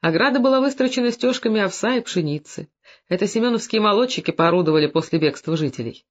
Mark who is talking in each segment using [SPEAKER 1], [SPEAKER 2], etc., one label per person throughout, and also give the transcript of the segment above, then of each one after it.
[SPEAKER 1] Ограда была выстрочена стежками овса и пшеницы. Это семеновские молодчики поорудовали после бегства жителей.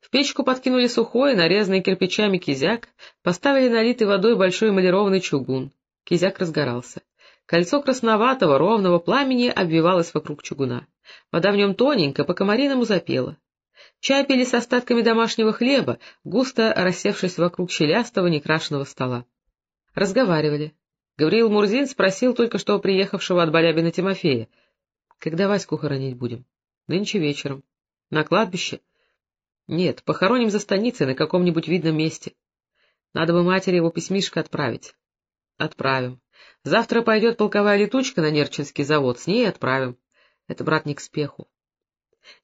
[SPEAKER 1] В печку подкинули сухой, нарезанный кирпичами кизяк, поставили налитый водой большой эмалированный чугун. Кизяк разгорался. Кольцо красноватого, ровного пламени обвивалось вокруг чугуна. Вода в нем тоненько, по-комариному запела. Чай пили с остатками домашнего хлеба, густо рассевшись вокруг щелястого некрашенного стола. Разговаривали. Гавриил Мурзин спросил только что приехавшего от Балябина Тимофея. — Когда Ваську хоронить будем? — Нынче вечером. — На кладбище? — Нет, похороним за станицей на каком-нибудь видном месте. Надо бы матери его письмишко отправить. — Отправим. Завтра пойдет полковая летучка на Нерчинский завод, с ней отправим. Это, брат, не к спеху.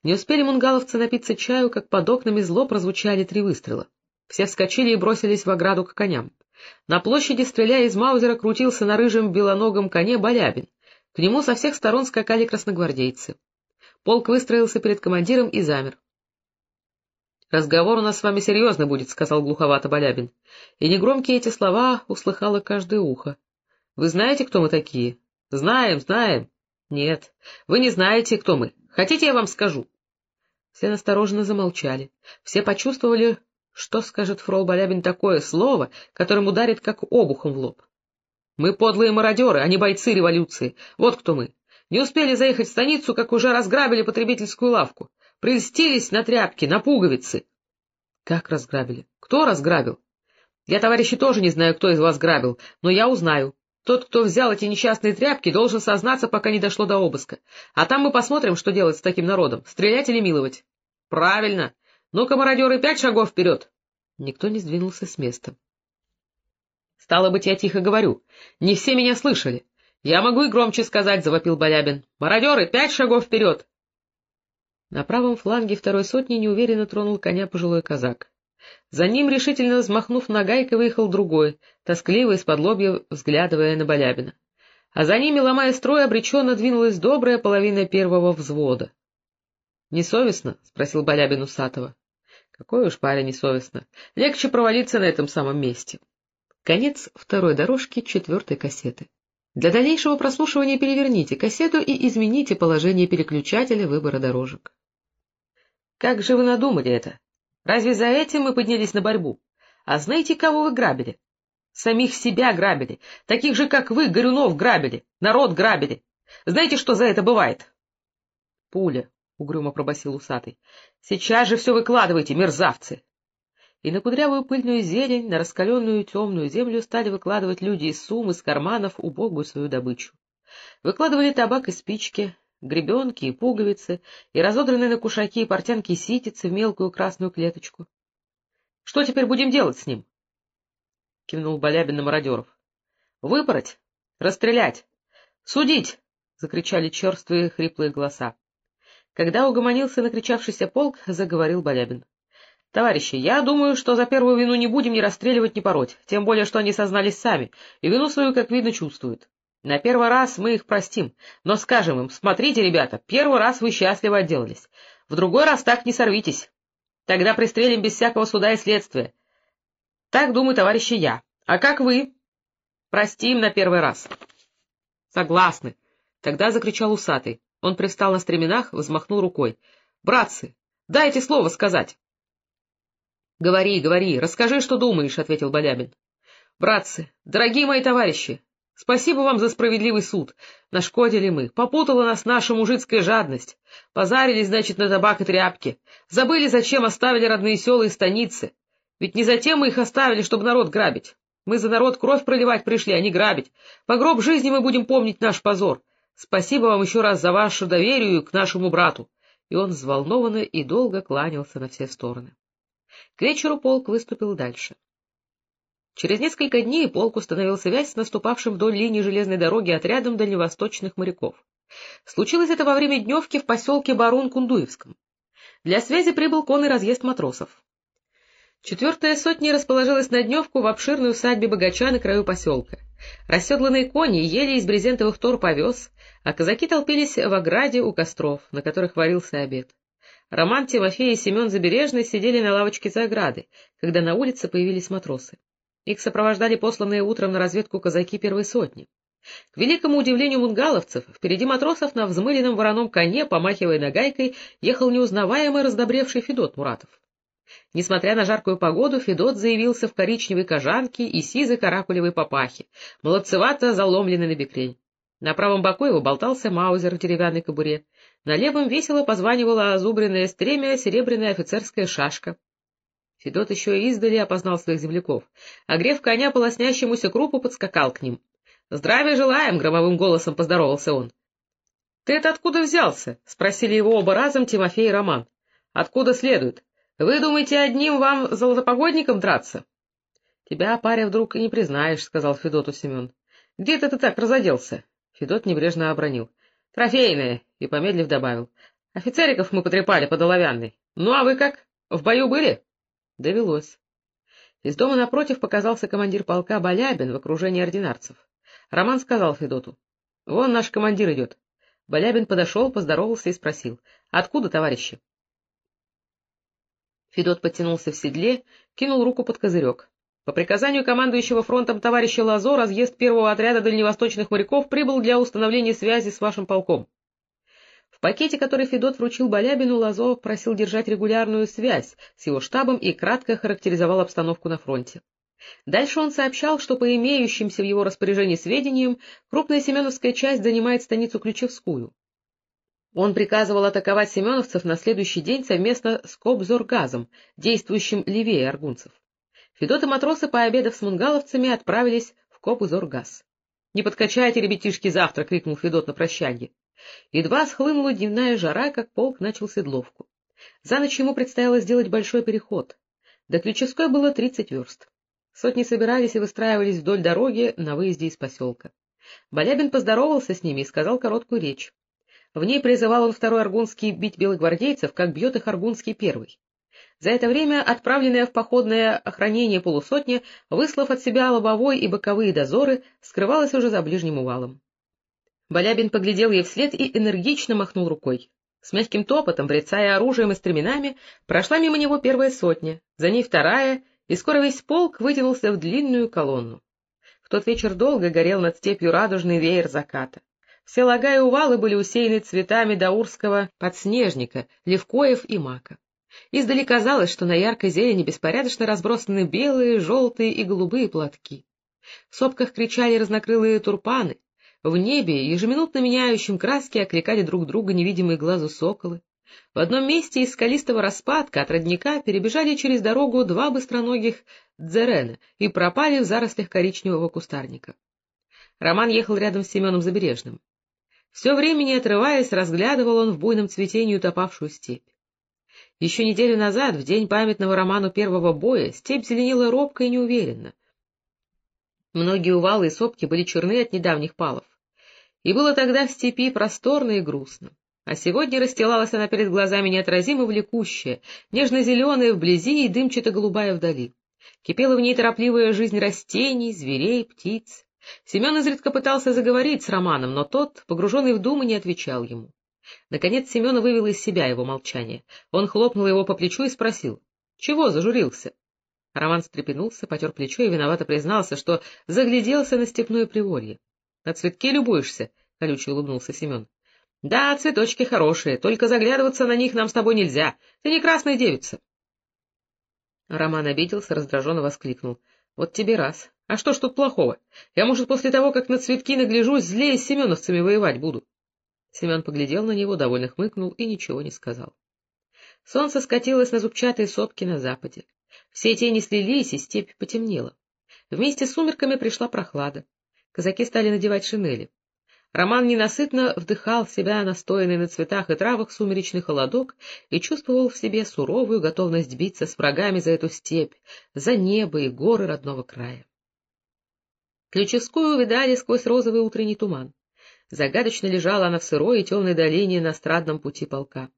[SPEAKER 1] Не успели мунгаловцы напиться чаю, как под окнами зло прозвучали три выстрела. Все вскочили и бросились в ограду к коням. На площади, стреляя из маузера, крутился на рыжем белоногом коне Балябин. К нему со всех сторон скакали красногвардейцы. Полк выстроился перед командиром и замер. — Разговор у нас с вами серьезный будет, — сказал глуховато Балябин. И негромкие эти слова услыхало каждое ухо. — Вы знаете, кто мы такие? — Знаем, знаем. — Нет, вы не знаете, кто мы. Хотите, я вам скажу? Все настороженно замолчали. Все почувствовали, что скажет фрол Балябин такое слово, которым ударит как обухом в лоб? Мы подлые мародеры, а не бойцы революции. Вот кто мы. Не успели заехать в станицу, как уже разграбили потребительскую лавку. Прельстились на тряпки, на пуговицы. Как разграбили? Кто разграбил? Я, товарищи, тоже не знаю, кто из вас грабил, но я узнаю. Тот, кто взял эти несчастные тряпки, должен сознаться, пока не дошло до обыска. А там мы посмотрим, что делать с таким народом, стрелять или миловать. Правильно. Ну-ка, мародеры, пять шагов вперед! Никто не сдвинулся с места. — Стало быть, я тихо говорю. Не все меня слышали. Я могу и громче сказать, — завопил Балябин. — Мародеры, пять шагов вперед! На правом фланге второй сотни неуверенно тронул коня пожилой казак. За ним, решительно взмахнув нагайкой, выехал другой, тоскливо из-под лобья взглядывая на Балябина. А за ними, ломая строй, обреченно двинулась добрая половина первого взвода. — Несовестно? — спросил Балябин Усатого. — Какой уж парень несовестно. Легче провалиться на этом самом месте. Конец второй дорожки четвертой кассеты. Для дальнейшего прослушивания переверните кассету и измените положение переключателя выбора дорожек. — Как же вы надумали это? Разве за этим мы поднялись на борьбу? А знаете, кого вы грабили? Самих себя грабили, таких же, как вы, Горюнов, грабили, народ грабили. Знаете, что за это бывает? — Пуля, — угрюмо пробасил усатый. — Сейчас же все выкладывайте, мерзавцы! И на кудрявую пыльную зелень, на раскаленную темную землю стали выкладывать люди из сумм, из карманов убогую свою добычу. Выкладывали табак и спички, гребенки и пуговицы, и разодранные на кушаки и портянки ситицы в мелкую красную клеточку. — Что теперь будем делать с ним? — кивнул Балябин на мародеров. — Выпороть, расстрелять, судить! — закричали черствые хриплые голоса. Когда угомонился накричавшийся полк, заговорил Балябин. — Товарищи, я думаю, что за первую вину не будем ни расстреливать, ни пороть, тем более, что они сознались сами, и вину свою, как видно, чувствуют. На первый раз мы их простим, но скажем им, смотрите, ребята, первый раз вы счастливо отделались, в другой раз так не сорвитесь. Тогда пристрелим без всякого суда и следствия. Так думаю, товарищи, я. А как вы? Простим на первый раз. Согласны. Тогда закричал усатый. Он пристал на стременах, взмахнул рукой. — Братцы, дайте слово сказать. — Говори, говори, расскажи, что думаешь, — ответил Балябин. — Братцы, дорогие мои товарищи, спасибо вам за справедливый суд. Нашкодили мы, попутала нас наша мужицкая жадность. Позарились, значит, на табак и тряпки. Забыли, зачем оставили родные села и станицы. Ведь не затем мы их оставили, чтобы народ грабить. Мы за народ кровь проливать пришли, а не грабить. По гроб жизни мы будем помнить наш позор. Спасибо вам еще раз за ваше доверие к нашему брату. И он взволнованно и долго кланялся на все стороны. К вечеру полк выступил дальше. Через несколько дней полк установил связь с наступавшим вдоль линии железной дороги отрядом дальневосточных моряков. Случилось это во время дневки в поселке Барун-Кундуевском. Для связи прибыл конный разъезд матросов. Четвертая сотня расположилась на дневку в обширной усадьбе богача на краю поселка. Расседланные кони ели из брезентовых торп овес, а казаки толпились в ограде у костров, на которых варился обед. Роман, Тимофей и Семен Забережный сидели на лавочке за оградой, когда на улице появились матросы. Их сопровождали посланные утром на разведку казаки первой сотни. К великому удивлению мунгаловцев, впереди матросов на взмыленном вороном коне, помахивая нагайкой, ехал неузнаваемый раздобревший Федот Муратов. Несмотря на жаркую погоду, Федот заявился в коричневой кожанке и сизой каракулевой папахе, молодцевато заломленный на бекрень. На правом боку его болтался маузер в деревянной кобуре, на левом весело позванивала озубренная стремя серебряная офицерская шашка. Федот еще и издали опознал своих земляков, а грев коня по лоснящемуся крупу подскакал к ним. — Здравия желаем! — громовым голосом поздоровался он. — Ты это откуда взялся? — спросили его оба разом Тимофей и Роман. — Откуда следует? Вы думаете, одним вам золотопогодником драться? — Тебя, паря, вдруг и не признаешь, — сказал Федоту Семен. — Где ты так разоделся? Федот небрежно обронил. — Трофейное! — и, помедлив, добавил. — Офицериков мы потрепали под оловянной. Ну, а вы как? В бою были? Довелось. Из дома напротив показался командир полка Балябин в окружении ординарцев. Роман сказал Федоту. — Вон наш командир идет. Балябин подошел, поздоровался и спросил. — Откуда, товарищи? Федот подтянулся в седле, кинул руку под козырек. По приказанию командующего фронтом товарища Лазо разъезд первого отряда дальневосточных моряков прибыл для установления связи с вашим полком. В пакете, который Федот вручил Балябину, Лазо просил держать регулярную связь с его штабом и кратко характеризовал обстановку на фронте. Дальше он сообщал, что по имеющимся в его распоряжении сведениям крупная семеновская часть занимает станицу Ключевскую. Он приказывал атаковать семеновцев на следующий день совместно с Кобзоргазом, действующим левее аргунцев. Федот и матросы, пообедав с мунгаловцами, отправились в Кобзоргаз. — Не подкачайте, ребятишки, завтра! — крикнул Федот на прощанье. Едва схлынула дневная жара, как полк начал седловку. За ночь ему предстояло сделать большой переход. До Ключевской было тридцать верст. Сотни собирались и выстраивались вдоль дороги на выезде из поселка. Балябин поздоровался с ними и сказал короткую речь. В ней призывал он второй Аргунский бить белогвардейцев, как бьет их Аргунский первый. За это время отправленная в походное охранение полусотня, выслав от себя лобовой и боковые дозоры, скрывалась уже за ближним увалом. Балябин поглядел ей вслед и энергично махнул рукой. С мягким топотом, брецая оружием и стременами, прошла мимо него первая сотня, за ней вторая — и скоро весь полк вытянулся в длинную колонну. В тот вечер долго горел над степью радужный веер заката. Все лага и увалы были усеяны цветами даурского подснежника, левкоев и мака. Издали казалось, что на яркой зелени беспорядочно разбросаны белые, желтые и голубые платки. В сопках кричали разнокрылые турпаны, в небе, ежеминутно меняющим краски, окликали друг друга невидимые глазу соколы. В одном месте из скалистого распадка от родника перебежали через дорогу два быстроногих дзерена и пропали в зарослях коричневого кустарника. Роман ехал рядом с Семеном Забережным. Все время, не отрываясь, разглядывал он в буйном цветении утопавшую степь. Еще неделю назад, в день памятного роману первого боя, степь зеленела робко и неуверенно. Многие увалы и сопки были черны от недавних палов. И было тогда в степи просторно и грустно. А сегодня расстилалась она перед глазами неотразимо влекущая, нежно-зеленая вблизи и дымчато-голубая вдали. Кипела в ней торопливая жизнь растений, зверей, птиц. Семен изредка пытался заговорить с Романом, но тот, погруженный в думы, не отвечал ему. Наконец Семена вывел из себя его молчание. Он хлопнул его по плечу и спросил. — Чего зажурился? Роман встрепенулся, потер плечо и виновато признался, что загляделся на степное приволье. — На цветке любуешься? — колюче улыбнулся Семен. — Да, цветочки хорошие, только заглядываться на них нам с тобой нельзя. Ты не красная девица. Роман обиделся, раздраженно воскликнул. — Вот тебе раз. А что ж тут плохого? Я, может, после того, как на цветки нагляжусь, злее с семеновцами воевать буду. Семен поглядел на него, довольно хмыкнул и ничего не сказал. Солнце скатилось на зубчатые сопки на западе. Все тени слились, и степь потемнела. Вместе с сумерками пришла прохлада. Казаки стали надевать шинели. Роман ненасытно вдыхал в себя настоянный на цветах и травах сумеречный холодок и чувствовал в себе суровую готовность биться с врагами за эту степь, за небо и горы родного края. Ключевскую увидали сквозь розовый утренний туман. Загадочно лежала она в сырой и темной долине на страдном пути полка.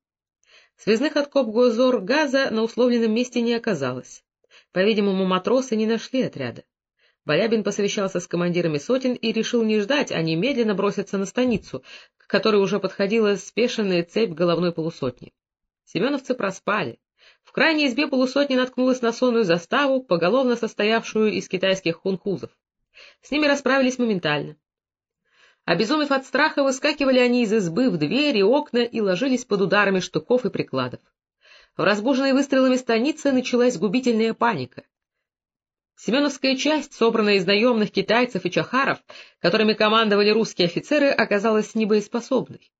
[SPEAKER 1] Связных откоп Гозор газа на условленном месте не оказалось. По-видимому, матросы не нашли отряда. Балябин посовещался с командирами сотен и решил не ждать, а немедленно броситься на станицу, к которой уже подходила спешенная цепь головной полусотни. Семеновцы проспали. В крайней избе полусотни наткнулась на сонную заставу, поголовно состоявшую из китайских хунхузов. С ними расправились моментально. Обезумев от страха, выскакивали они из избы в двери, окна и ложились под ударами штуков и прикладов. В разбуженной выстрелами станице началась губительная паника. Семеновская часть, собранная из наемных китайцев и чахаров, которыми командовали русские офицеры, оказалась небоеспособной.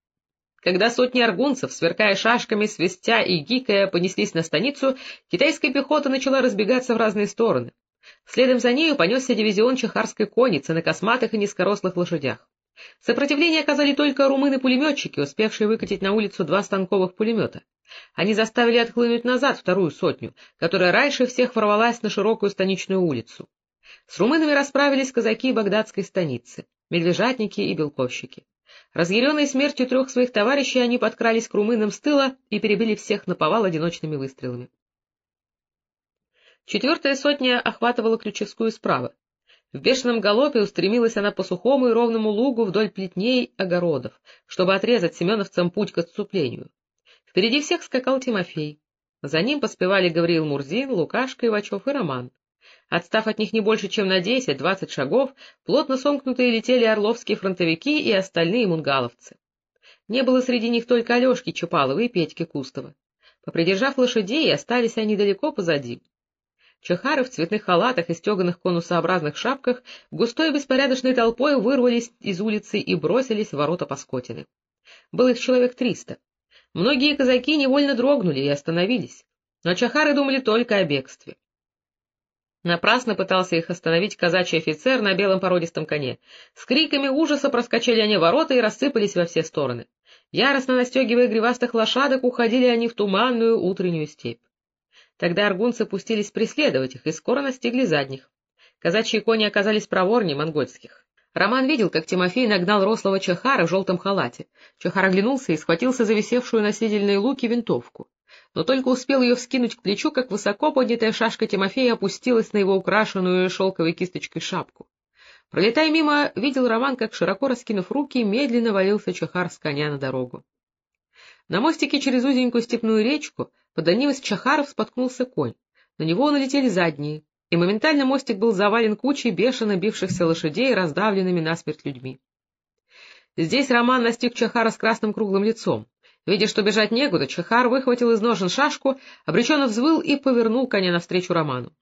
[SPEAKER 1] Когда сотни аргунцев, сверкая шашками, свистя и гикая, понеслись на станицу, китайская пехота начала разбегаться в разные стороны. Следом за нею понесся дивизион чехарской конницы на косматых и низкорослых лошадях. Сопротивление оказали только румыны-пулеметчики, успевшие выкатить на улицу два станковых пулемета. Они заставили отхлынуть назад вторую сотню, которая раньше всех ворвалась на широкую станичную улицу. С румынами расправились казаки багдадской станицы, медвежатники и белковщики. Разъяренные смертью трех своих товарищей, они подкрались к румынам с тыла и перебили всех на повал одиночными выстрелами. Четвертая сотня охватывала Ключевскую справа. В бешеном галопе устремилась она по сухому и ровному лугу вдоль плетней огородов, чтобы отрезать семеновцам путь к отступлению. Впереди всех скакал Тимофей. За ним поспевали Гавриил Мурзин, Лукашка Ивачев и Роман. Отстав от них не больше, чем на десять-двадцать шагов, плотно сомкнутые летели орловские фронтовики и остальные мунгаловцы. Не было среди них только Алешки Чапалова и Петьки Кустова. Попридержав лошадей, остались они далеко позади. Чехары в цветных халатах и стеганых конусообразных шапках густой беспорядочной толпой вырвались из улицы и бросились в ворота Паскотины. Было их человек триста. Многие казаки невольно дрогнули и остановились, но чахары думали только о бегстве. Напрасно пытался их остановить казачий офицер на белом породистом коне. С криками ужаса проскочили они ворота и рассыпались во все стороны. Яростно настегивая гривастых лошадок, уходили они в туманную утреннюю степь. Тогда аргунцы пустились преследовать их и скоро настигли задних. Казачьи кони оказались проворнее монгольских. Роман видел, как Тимофей нагнал рослого Чахара в желтом халате. Чахар оглянулся и схватился за висевшую на седельной луке винтовку но только успел ее вскинуть к плечу, как высоко поднятая шашка Тимофея опустилась на его украшенную шелковой кисточкой шапку. Пролетая мимо, видел Роман, как, широко раскинув руки, медленно валился Чахар с коня на дорогу. На мостике через узенькую степную речку под Чахаров споткнулся конь. На него налетели задние, и моментально мостик был завален кучей бешено бившихся лошадей, раздавленными насмерть людьми. Здесь Роман настиг Чахара с красным круглым лицом. Видя, что бежать некуда, Чехар выхватил из ножен шашку, обреченно взвыл и повернул коня навстречу Роману.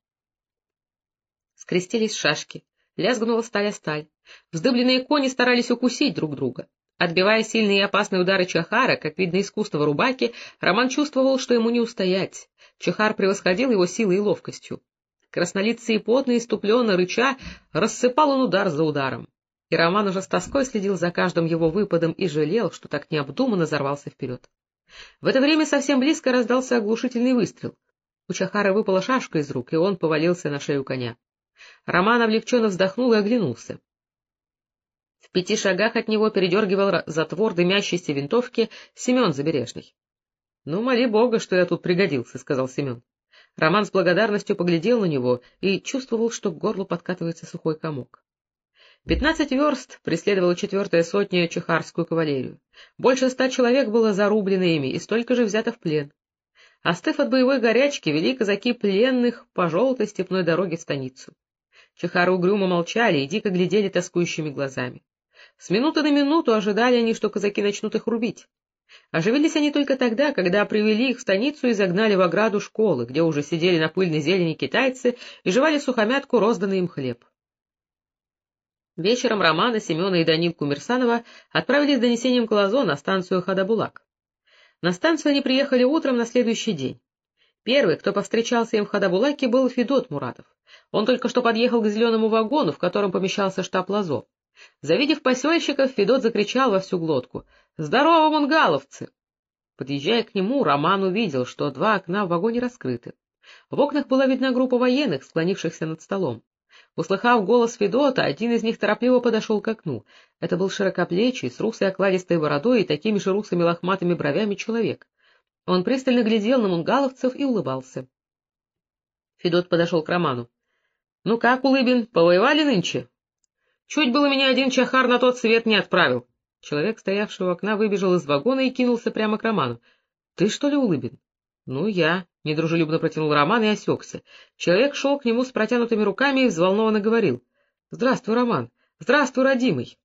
[SPEAKER 1] Скрестились шашки, лязгнула сталь о сталь. Вздыбленные кони старались укусить друг друга. Отбивая сильные и опасные удары Чахара, как видно искусного рубаки, Роман чувствовал, что ему не устоять. Чахар превосходил его силой и ловкостью. Краснолицый и потный, иступленно рыча, рассыпал он удар за ударом и Роман уже с тоской следил за каждым его выпадом и жалел, что так необдуманно взорвался вперед. В это время совсем близко раздался оглушительный выстрел. У Чахара выпала шашка из рук, и он повалился на шею коня. Роман облегченно вздохнул и оглянулся. Пяти шагах от него передергивал затвор дымящейся винтовки Семен Забережный. — Ну, моли бога, что я тут пригодился, — сказал Семен. Роман с благодарностью поглядел на него и чувствовал, что к горлу подкатывается сухой комок. Пятнадцать верст преследовала четвертая сотня чехарскую кавалерию. Больше ста человек было зарублено ими и столько же взято в плен. Остыв от боевой горячки, вели казаки пленных по желтой степной дороге в станицу. Чехары угрюмо молчали и дико глядели тоскующими глазами. С минуты на минуту ожидали они, что казаки начнут их рубить. Оживились они только тогда, когда привели их в станицу и загнали в ограду школы, где уже сидели на пыльной зелени китайцы и жевали сухомятку, розданный им хлеб. Вечером Романа, Семена и Данилку Мирсанова отправили с донесением Колозо на станцию Хадабулак. На станцию они приехали утром на следующий день. Первый, кто повстречался им в Хадабулаке, был Федот Муратов. Он только что подъехал к зеленому вагону, в котором помещался штаб Лазо. Завидев посельщиков, Федот закричал во всю глотку «Здорово, мунгаловцы!». Подъезжая к нему, Роман увидел, что два окна в вагоне раскрыты. В окнах была видна группа военных, склонившихся над столом. Услыхав голос Федота, один из них торопливо подошел к окну. Это был широкоплечий, с русой окладистой бородой и такими же русыми лохматыми бровями человек. Он пристально глядел на мунгаловцев и улыбался. Федот подошел к Роману. — Ну как, Улыбин, повоевали нынче? — Чуть было меня один чахар на тот свет не отправил. Человек, стоявший у окна, выбежал из вагона и кинулся прямо к Роману. — Ты что ли, Улыбин? — Ну, я. — недружелюбно протянул Роман и осекся. Человек шел к нему с протянутыми руками и взволнованно говорил. — Здравствуй, Роман! Здравствуй, родимый!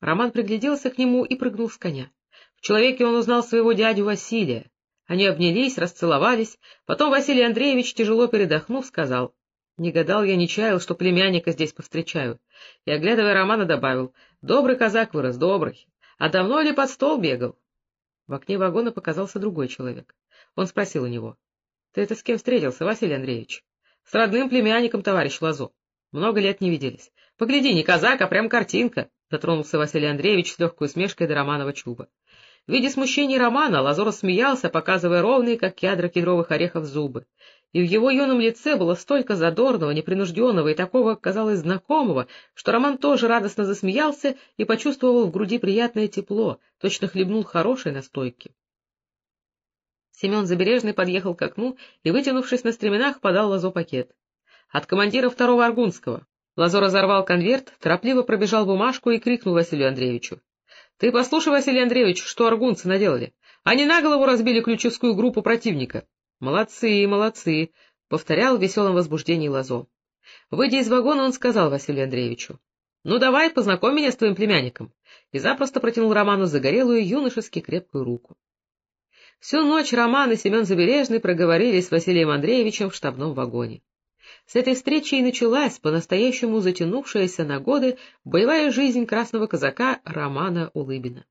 [SPEAKER 1] Роман пригляделся к нему и прыгнул с коня. В человеке он узнал своего дядю Василия. Они обнялись, расцеловались. Потом Василий Андреевич, тяжело передохнув, сказал, «Не гадал я, не чаял, что племянника здесь повстречаю». И, оглядывая Романа, добавил, «Добрый казак вырос, добрый. А давно ли под стол бегал?» В окне вагона показался другой человек. Он спросил у него, «Ты это с кем встретился, Василий Андреевич?» «С родным племянником, товарищ Лазо. Много лет не виделись. Погляди, не казак, а прям картинка», — дотронулся Василий Андреевич с легкой усмешкой до Романова чуба. Видя смущение Романа, Лазор смеялся, показывая ровные, как ядра кедровых орехов, зубы. И в его юном лице было столько задорного, непринужденного и такого, казалось, знакомого, что Роман тоже радостно засмеялся и почувствовал в груди приятное тепло, точно хлебнул хорошей настойки. Семен Забережный подъехал к окну и, вытянувшись на стременах, подал Лазо пакет. От командира второго Аргунского. Лазо разорвал конверт, торопливо пробежал бумажку и крикнул Василию Андреевичу. — Ты послушай, Василий Андреевич, что аргунцы наделали. Они на голову разбили ключевскую группу противника. — Молодцы, молодцы, — повторял в веселом возбуждении Лазо. Выйдя из вагона, он сказал Василию Андреевичу. — Ну, давай, познакомь меня с твоим племянником. И запросто протянул Роману загорелую, юношески крепкую руку. Всю ночь Роман и Семен Забережный проговорили с Василием Андреевичем в штабном вагоне. С этой встречи и началась по-настоящему затянувшаяся на годы боевая жизнь красного казака Романа Улыбина.